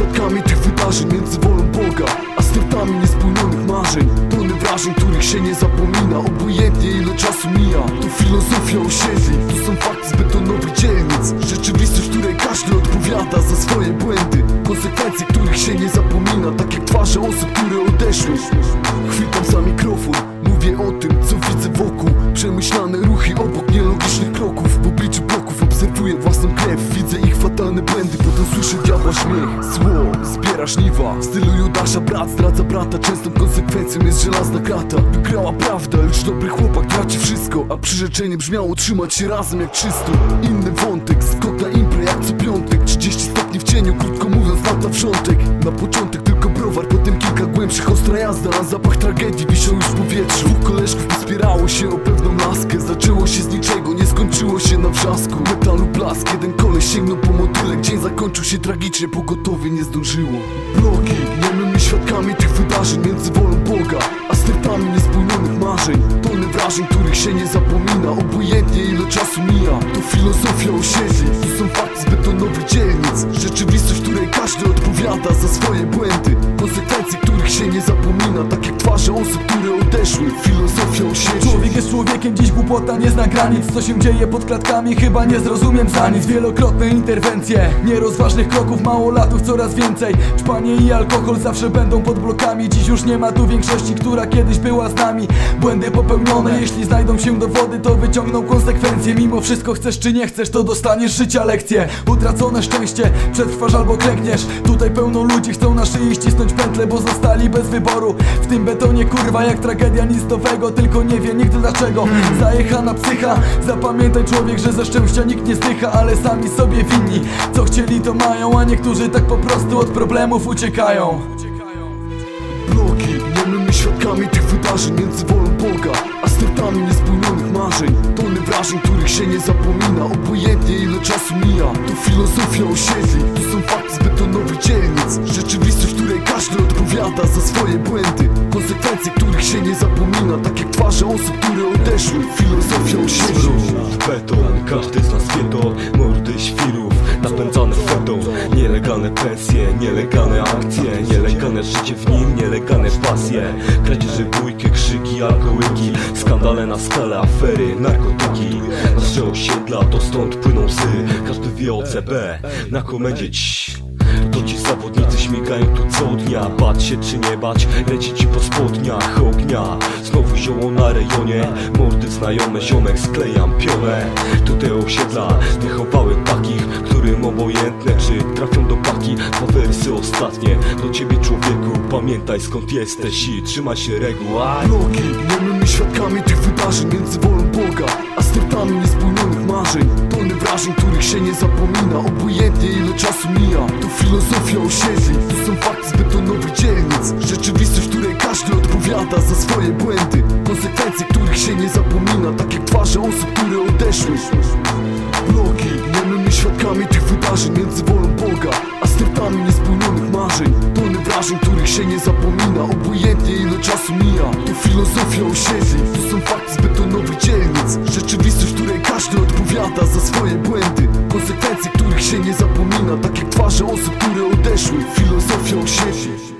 świadkami tych wydarzeń między wolą Boga A stertami niespełnionych marzeń. Tony wrażeń, których się nie zapomina. Obojętnie ile czasu mija. To filozofia osiedli. To są fakty z betonowych dzielnic Rzeczywistość, której każdy odpowiada za swoje błędy. Konsekwencje, których się nie zapomina. Tak jak twarze osób, które odeszły. Chwytam za mikrofon. Mówię o tym, co widzę wokół. Przemyślane obserwuję własną krew Widzę ich fatalne błędy, potem słyszę diabła śmiech. Zło, zbiera żniwa. W stylu Judasza brat zdradza brata Częstą konsekwencją jest żelazna krata. Wygrała prawda, lecz dobry chłopak traci wszystko. A przyrzeczenie brzmiało trzymać się razem jak czysto. Inny wątek, Zapach tragedii wisiał już w powietrzu. Dwóch koleżków pospierało się o pewną laskę. Zaczęło się z niczego, nie skończyło się na wrzasku. Metalu blask, jeden koleś sięgnął po motylek Dzień zakończył się tragicznie, pogotowie nie zdążyło. Bloki, niemymi świadkami tych wydarzeń Między wolą Boga, a stertami niespełnionych marzeń. Tony wrażeń, których się nie zapomina. Obojętnie ile czasu mija. To filozofia osiedli, twarze osób, które odeszły Filozofia osiedli Człowiek jest człowiekiem, dziś głupota nie zna granic. Co się dzieje pod klatkami, chyba nie zrozumiem za nic. Wielokrotne interwencje, nierozważnych kroków Małolatów coraz więcej. Czpanie i alkohol zawsze będą pod blokami. Dziś już nie ma tu większości, która kiedyś była z nami. Błędy popełnione, jeśli znajdą się dowody To wyciągną konsekwencje. Mimo wszystko chcesz czy nie chcesz, to dostaniesz życia lekcje. Utracone szczęście, przetrwasz albo klękniesz. Tutaj pełno ludzi chcą na szyi ścisnąć pętle Bo zostali bez wyboru. W tym betonie kurwa jak tragedia nic nowego Tylko nie wie nigdy dlaczego. Zajechana psycha Zapamiętaj człowiek, że ze szczęścia nikt nie zdycha Ale sami sobie winni. Co chcieli to mają A niektórzy tak po prostu od problemów uciekają. Bloki, niemymi świadkami tych wydarzeń Między wolą Boga, a stertami niespełnionych marzeń. Tony wrażeń, których się nie zapomina Obojętnie ile czasu mija. To filozofia osiedli, to są fakty z betonowych dzielnic. Rzeczywistość, której każdy odpowiada za swoje błędy się nie zapomina. Tak jak twarze osób, które odeszły Filozofia osiedli Brud, beton, każdy z nas wie to. Mordy świrów, napędzane fetą. Nielegalne pensje, nielegalne akcje. Nielegalne życie w nim, nielegalne pasje. Kradzieży, bójki, krzyki, alkołyki. Skandale na skalę, afery, narkotyki. Nasze osiedla, to stąd płyną psy Każdy wie o CB, na komendzie cii. To ci zawodnicy śmigają tu co dnia. Bać się czy nie bać, leci ci po spodniach ognia Znowu zioło na rejonie. Mordy znajome, ziomek sklejam pionę Tutaj osiedla wychowały takich Którym obojętne czy trafią do paki. Dwa wersy ostatnie do ciebie człowieku. Pamiętaj skąd jesteś i trzymaj się reguł Bloki, niemymi świadkami tych wydarzeń Między wolą Boga, a stertami niespełnionych marzeń Tony wrażeń, których się nie zapomina. Obojętnie ile czasu mija To filozofia osiedli, to są fakty z betonowych dzielnic. Rzeczywistość, w której każdy odpowiada za swoje błędy. Konsekwencje, których się nie zapomina. Tak jak twarze osób, które odeszły. Bloki, niemymi świadkami tych wydarzeń Między wolą Boga, a stertami niespełnionych marzeń. Tony wrażeń, których się nie zapomina. Obojętnie ile czasu mija To filozofia osiedli, to są fakty z odpowiada za swoje błędy Konsekwencje, których się nie zapomina Tak jak twarze osób, które odeszły Filozofia osiedli